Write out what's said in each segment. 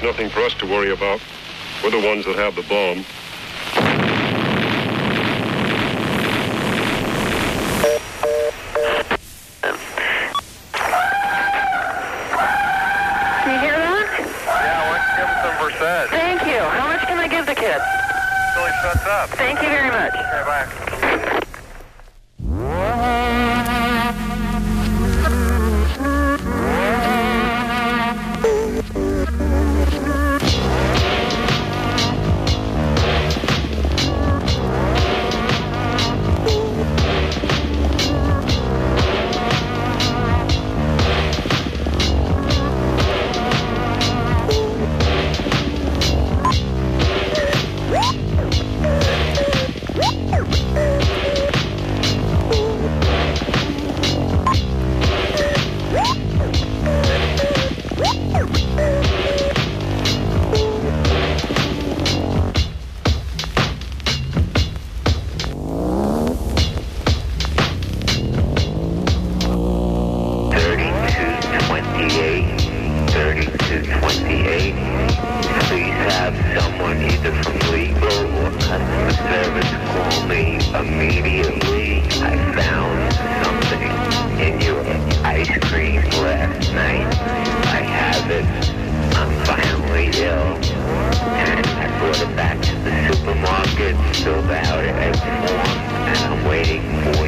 there's nothing for us to worry about. We're the ones that have the bomb. Can you hear that? Yeah, let's give some Versed Thank you. How much can I give the kid? until he shuts up. Thank you very much. Okay, bye. About it, at and I'm waiting for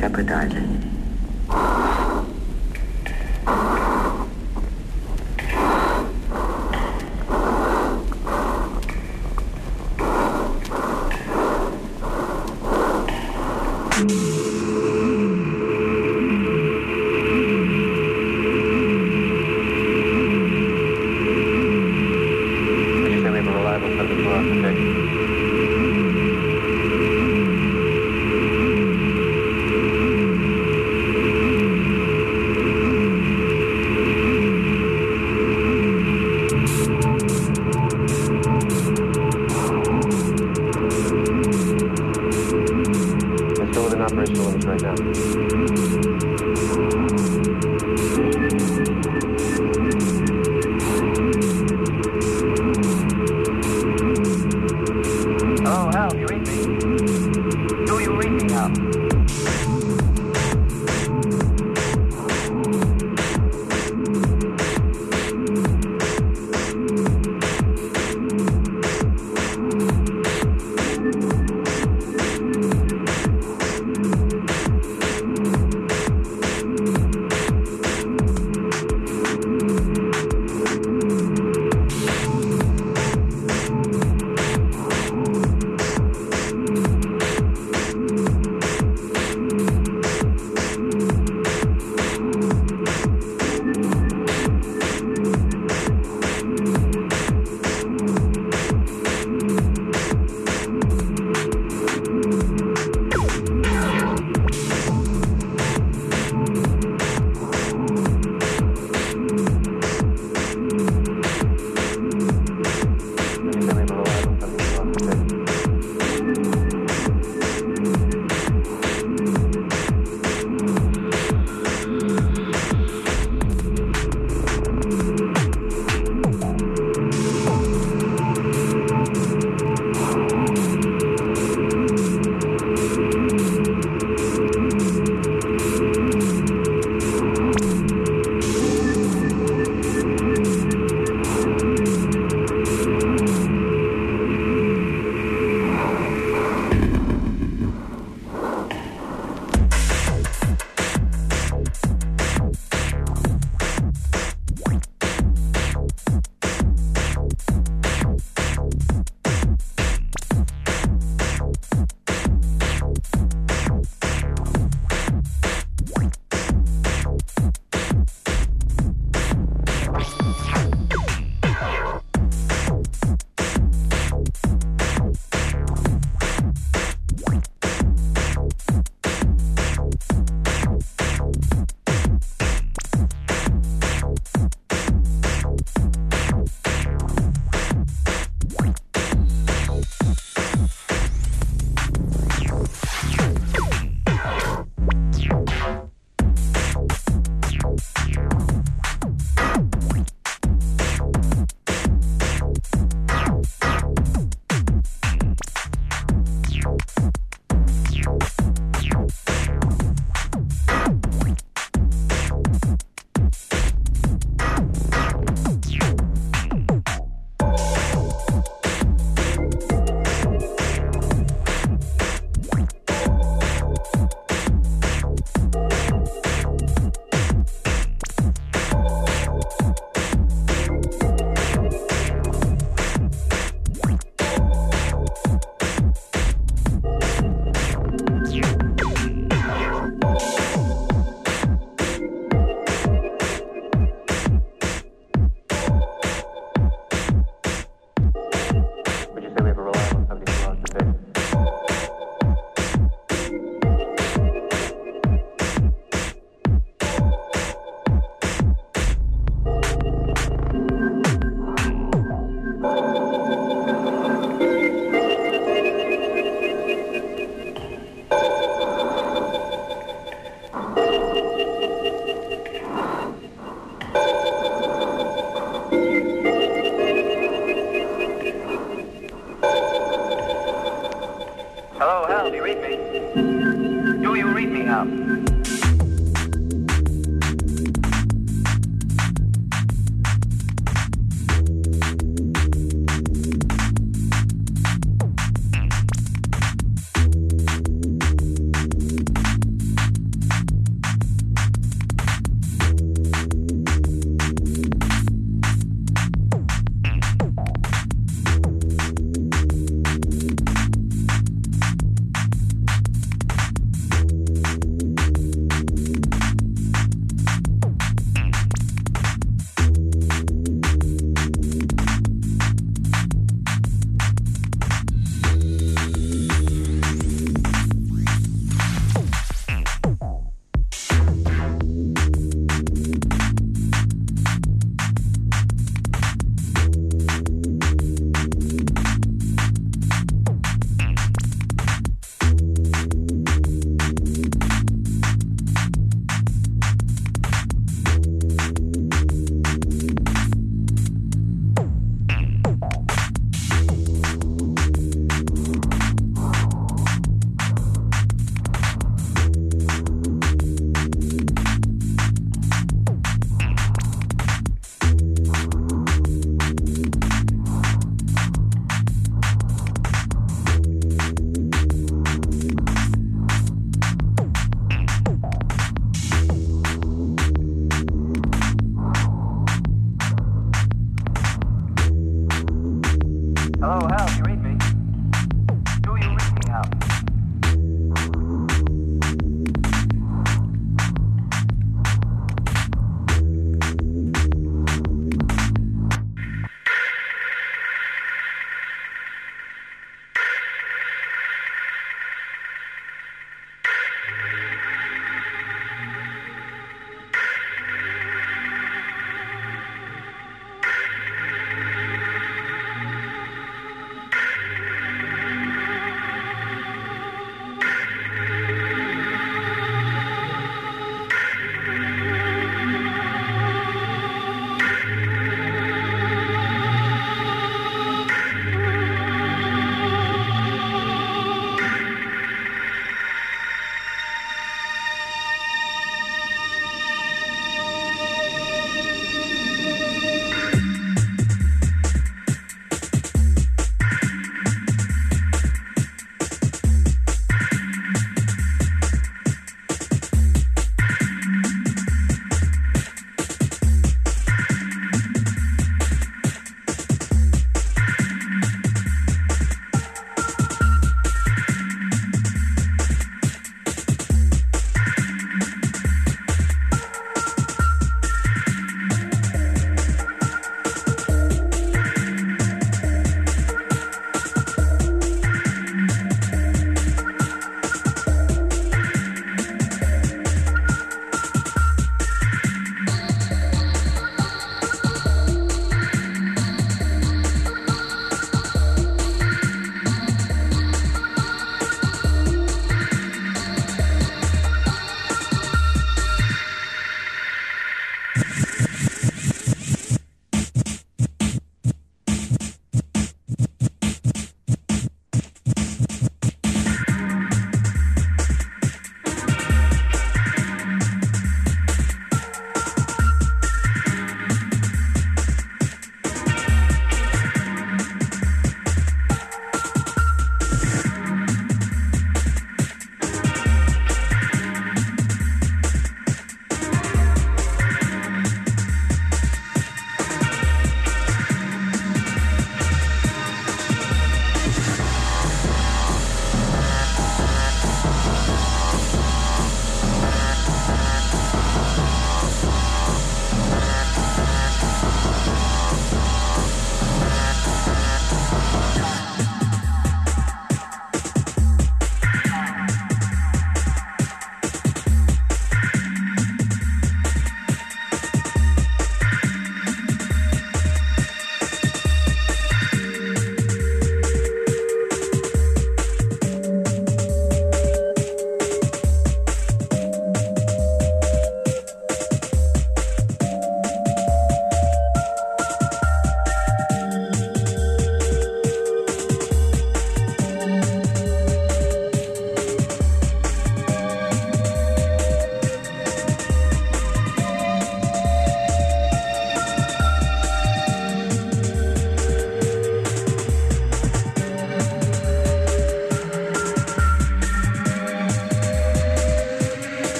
to